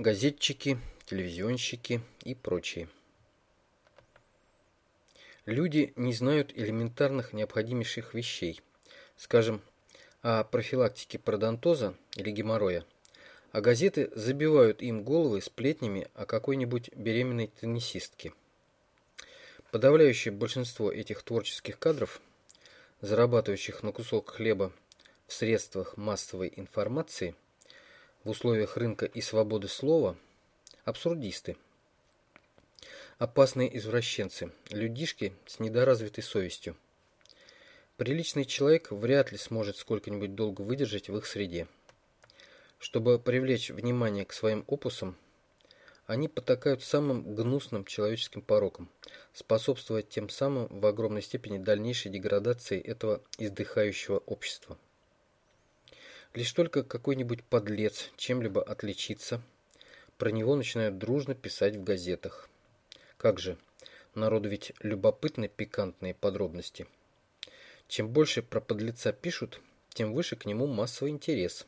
газетчики, телевизионщики и прочие. Люди не знают элементарных необходимейших вещей, скажем, о профилактике пародонтоза или геморроя, а газеты забивают им головы сплетнями о какой-нибудь беременной теннисистке. Подавляющее большинство этих творческих кадров, зарабатывающих на кусок хлеба в средствах массовой информации, в условиях рынка и свободы слова, абсурдисты. Опасные извращенцы, людишки с недоразвитой совестью. Приличный человек вряд ли сможет сколько-нибудь долго выдержать в их среде. Чтобы привлечь внимание к своим опусам, они потакают самым гнусным человеческим порокам, способствуя тем самым в огромной степени дальнейшей деградации этого издыхающего общества. Лишь только какой-нибудь подлец чем-либо отличится, про него начинают дружно писать в газетах. Как же, народу ведь любопытны пикантные подробности. Чем больше про подлеца пишут, тем выше к нему массовый интерес.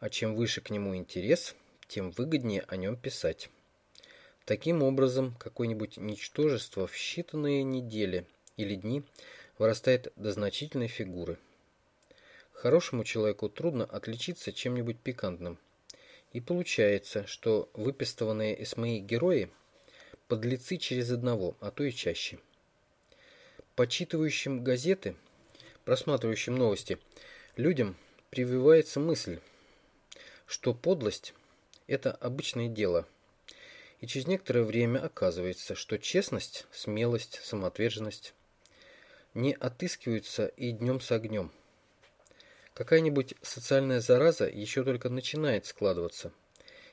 А чем выше к нему интерес, тем выгоднее о нем писать. Таким образом, какое-нибудь ничтожество в считанные недели или дни вырастает до значительной фигуры. Хорошему человеку трудно отличиться чем-нибудь пикантным. И получается, что выпистыванные СМИ герои – подлецы через одного, а то и чаще. Почитывающим газеты, просматривающим новости, людям прививается мысль, что подлость это обычное дело. И через некоторое время оказывается, что честность, смелость, самоотверженность не отыскиваются и днем с огнем. Какая-нибудь социальная зараза еще только начинает складываться,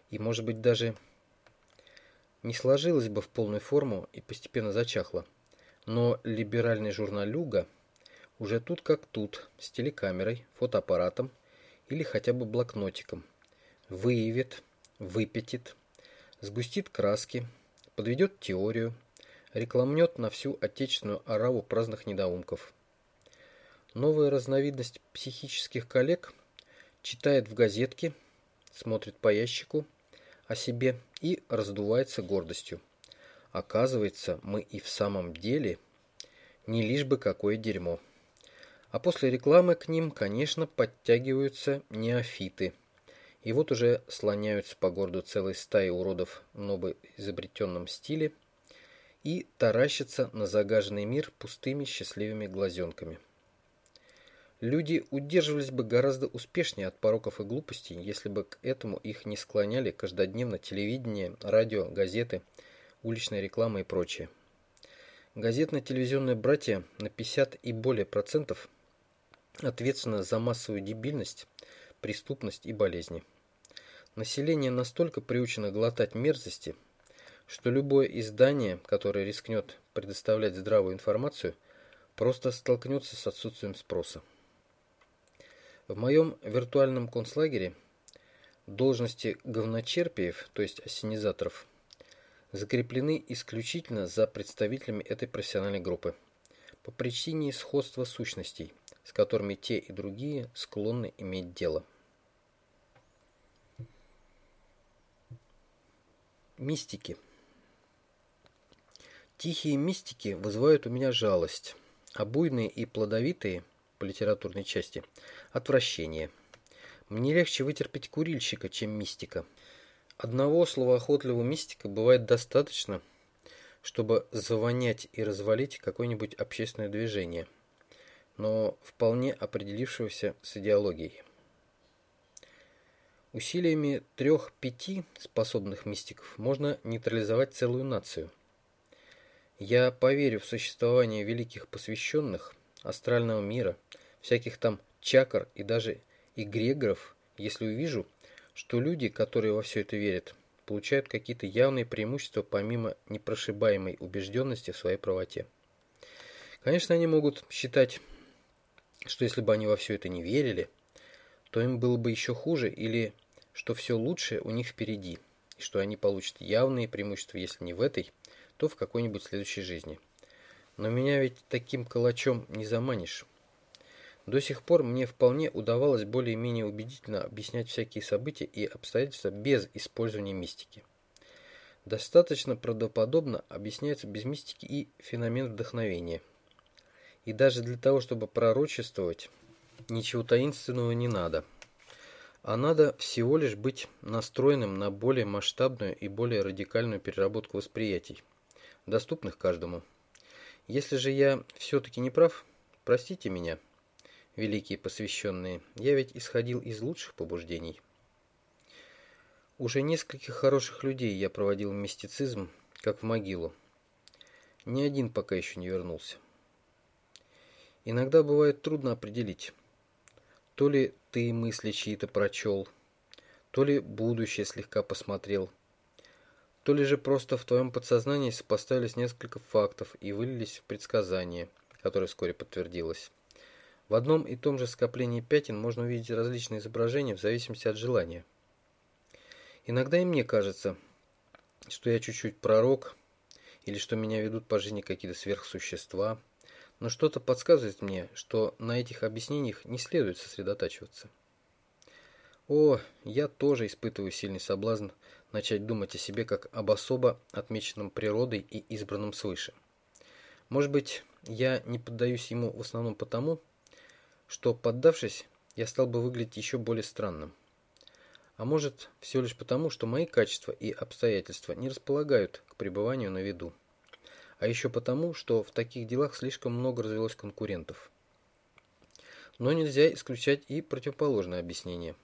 и, может быть, даже не сложилась бы в полную форму и постепенно зачахла. Но либеральный журналюга уже тут как тут, с телекамерой, фотоаппаратом или хотя бы блокнотиком, выявит, выпятит, сгустит краски, подведет теорию, рекламнет на всю отечественную ораву праздных недоумков. Новая разновидность психических коллег читает в газетке, смотрит по ящику о себе и раздувается гордостью. Оказывается, мы и в самом деле не лишь бы какое дерьмо. А после рекламы к ним, конечно, подтягиваются неофиты – и вот уже слоняются по городу целой стаи уродов в новоизобретенном стиле и таращатся на загаженный мир пустыми счастливыми глазенками. Люди удерживались бы гораздо успешнее от пороков и глупостей, если бы к этому их не склоняли каждодневно телевидение, радио, газеты, уличная реклама и прочее. Газетно-телевизионные братья на 50 и более процентов ответственны за массовую дебильность, преступность и болезни. Население настолько приучено глотать мерзости, что любое издание, которое рискнет предоставлять здравую информацию, просто столкнется с отсутствием спроса. В моем виртуальном концлагере должности говночерпиев, то есть ассенизаторов, закреплены исключительно за представителями этой профессиональной группы по причине сходства сущностей, с которыми те и другие склонны иметь дело. Мистики. Тихие мистики вызывают у меня жалость, а буйные и плодовитые по литературной части отвращение. Мне легче вытерпеть курильщика, чем мистика. Одного словоохотливого мистика бывает достаточно, чтобы завонять и развалить какое-нибудь общественное движение, но вполне определившегося с идеологией. Усилиями трех-пяти способных мистиков можно нейтрализовать целую нацию. Я поверю в существование великих посвященных, астрального мира, всяких там чакр и даже эгрегоров, если увижу, что люди, которые во все это верят, получают какие-то явные преимущества помимо непрошибаемой убежденности в своей правоте. Конечно, они могут считать, что если бы они во все это не верили, то им было бы еще хуже или что все лучшее у них впереди, и что они получат явные преимущества, если не в этой, то в какой-нибудь следующей жизни. Но меня ведь таким калачом не заманишь. До сих пор мне вполне удавалось более-менее убедительно объяснять всякие события и обстоятельства без использования мистики. Достаточно правдоподобно объясняется без мистики и феномен вдохновения. И даже для того, чтобы пророчествовать, ничего таинственного не надо. А надо всего лишь быть настроенным на более масштабную и более радикальную переработку восприятий, доступных каждому. Если же я все-таки не прав, простите меня, великие посвященные, я ведь исходил из лучших побуждений. Уже нескольких хороших людей я проводил в мистицизм, как в могилу. Ни один пока еще не вернулся. Иногда бывает трудно определить, то ли ты мысли чьи-то прочел, то ли будущее слегка посмотрел, то ли же просто в твоем подсознании сопоставились несколько фактов и вылились в предсказание, которое вскоре подтвердилось. В одном и том же скоплении пятен можно увидеть различные изображения в зависимости от желания. Иногда и мне кажется, что я чуть-чуть пророк, или что меня ведут по жизни какие-то сверхсущества, но что-то подсказывает мне, что на этих объяснениях не следует сосредотачиваться. О, я тоже испытываю сильный соблазн начать думать о себе как об особо отмеченном природой и избранном свыше. Может быть, я не поддаюсь ему в основном потому, что, поддавшись, я стал бы выглядеть еще более странным. А может, все лишь потому, что мои качества и обстоятельства не располагают к пребыванию на виду. А еще потому, что в таких делах слишком много развелось конкурентов. Но нельзя исключать и противоположное объяснение.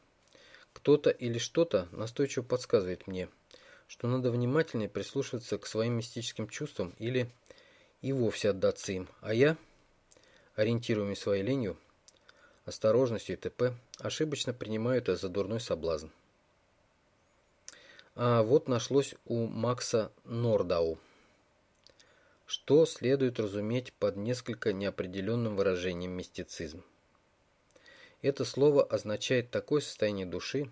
Кто-то или что-то настойчиво подсказывает мне, что надо внимательнее прислушиваться к своим мистическим чувствам или и вовсе отдаться им, а я, ориентируемый своей ленью, осторожностью и т.п., ошибочно принимаю это за дурной соблазн. А вот нашлось у Макса Нордау. Что следует разуметь под несколько неопределенным выражением мистицизм? Это слово означает такое состояние души,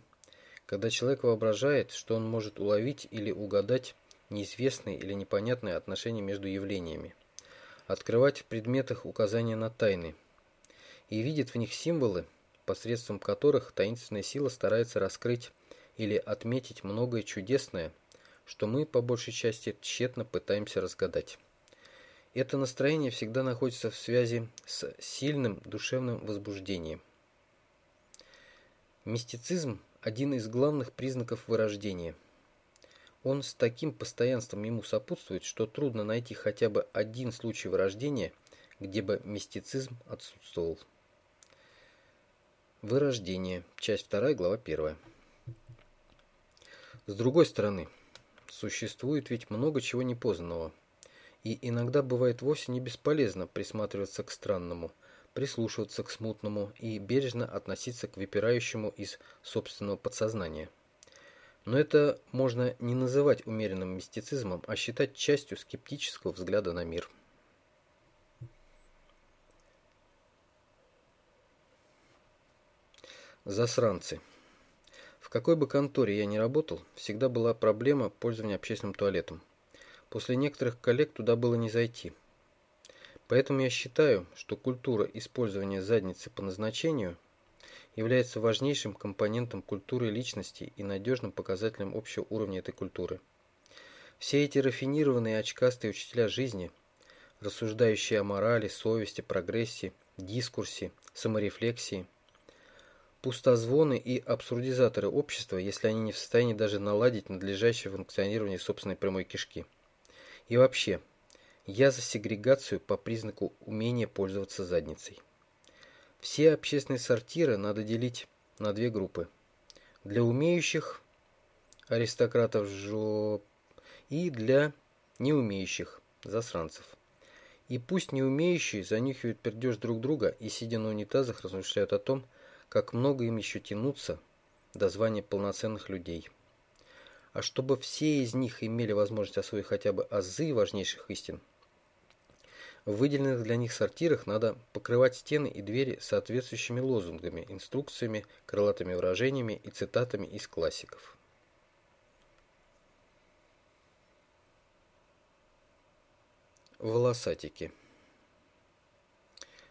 когда человек воображает, что он может уловить или угадать неизвестные или непонятные отношения между явлениями, открывать в предметах указания на тайны и видит в них символы, посредством которых таинственная сила старается раскрыть или отметить многое чудесное, что мы по большей части тщетно пытаемся разгадать. Это настроение всегда находится в связи с сильным душевным возбуждением. Мистицизм – один из главных признаков вырождения. Он с таким постоянством ему сопутствует, что трудно найти хотя бы один случай вырождения, где бы мистицизм отсутствовал. Вырождение. Часть 2, глава 1. С другой стороны, существует ведь много чего непознанного. И иногда бывает вовсе не бесполезно присматриваться к странному, прислушиваться к смутному и бережно относиться к выпирающему из собственного подсознания. Но это можно не называть умеренным мистицизмом, а считать частью скептического взгляда на мир. Засранцы какой бы конторе я ни работал, всегда была проблема пользования общественным туалетом. После некоторых коллег туда было не зайти. Поэтому я считаю, что культура использования задницы по назначению является важнейшим компонентом культуры личности и надежным показателем общего уровня этой культуры. Все эти рафинированные очкастые учителя жизни, рассуждающие о морали, совести, прогрессе, дискурсе, саморефлексии – пустозвоны и абсурдизаторы общества, если они не в состоянии даже наладить надлежащее функционирование собственной прямой кишки. И вообще, я за сегрегацию по признаку умения пользоваться задницей. Все общественные сортиры надо делить на две группы. Для умеющих аристократов жоп и для неумеющих засранцев. И пусть неумеющие занюхивают пердеж друг друга и, сидя на унитазах, размышляют о том, как много им еще тянуться до звания полноценных людей. А чтобы все из них имели возможность освоить хотя бы азы важнейших истин, в выделенных для них сортирах надо покрывать стены и двери соответствующими лозунгами, инструкциями, крылатыми выражениями и цитатами из классиков. Волосатики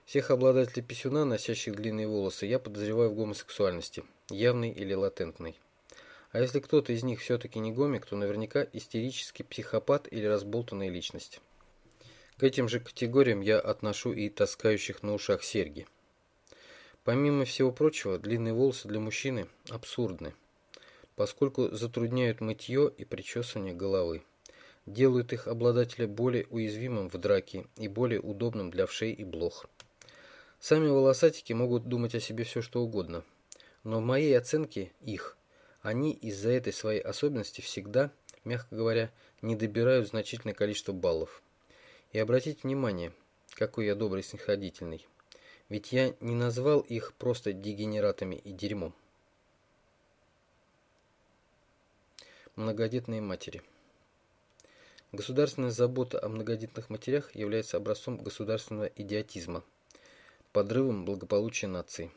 Всех обладателей писюна, носящих длинные волосы, я подозреваю в гомосексуальности, явной или латентной. А если кто-то из них все-таки не гомик, то наверняка истерический психопат или разболтанная личность. К этим же категориям я отношу и таскающих на ушах серьги. Помимо всего прочего, длинные волосы для мужчины абсурдны, поскольку затрудняют мытье и причесывание головы, делают их обладателя более уязвимым в драке и более удобным для вшей и блох. Сами волосатики могут думать о себе все что угодно, но в моей оценке их – они из-за этой своей особенности всегда, мягко говоря, не добирают значительное количество баллов. И обратите внимание, какой я добрый снисходительный. Ведь я не назвал их просто дегенератами и дерьмом. Многодетные матери. Государственная забота о многодетных матерях является образцом государственного идиотизма, подрывом благополучия нации.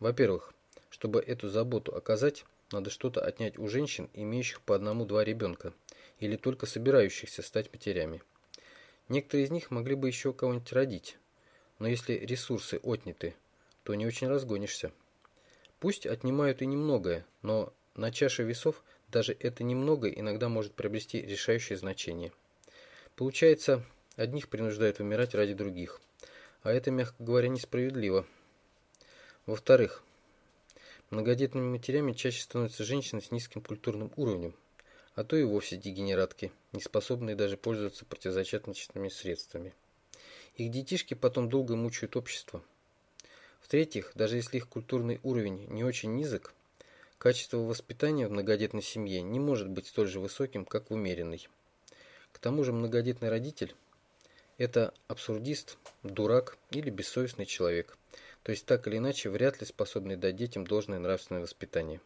Во-первых, чтобы эту заботу оказать, надо что-то отнять у женщин, имеющих по одному-два ребенка, или только собирающихся стать матерями. Некоторые из них могли бы еще кого-нибудь родить, но если ресурсы отняты, то не очень разгонишься. Пусть отнимают и немногое, но на чаше весов даже это немногое иногда может приобрести решающее значение. Получается, одних принуждают умирать ради других, а это, мягко говоря, несправедливо. Во-вторых, Многодетными матерями чаще становятся женщины с низким культурным уровнем, а то и вовсе дегенератки, не способные даже пользоваться противозачаточными средствами. Их детишки потом долго мучают общество. В-третьих, даже если их культурный уровень не очень низок, качество воспитания в многодетной семье не может быть столь же высоким, как в умеренной. К тому же многодетный родитель – это абсурдист, дурак или бессовестный человек – то есть так или иначе вряд ли способный дать детям должное нравственное воспитание.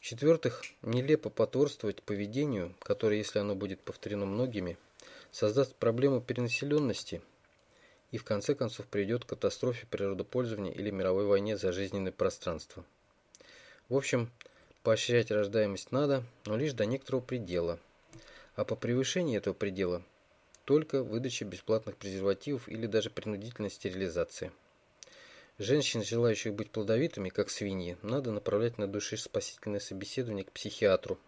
В-четвертых, нелепо потворствовать поведению, которое, если оно будет повторено многими, создаст проблему перенаселенности и в конце концов приведет к катастрофе природопользования или мировой войне за жизненное пространство. В общем, поощрять рождаемость надо, но лишь до некоторого предела. А по превышении этого предела только выдача бесплатных презервативов или даже принудительная стерилизация. Женщин, желающих быть плодовитыми, как свиньи, надо направлять на душеспасительное собеседование к психиатру.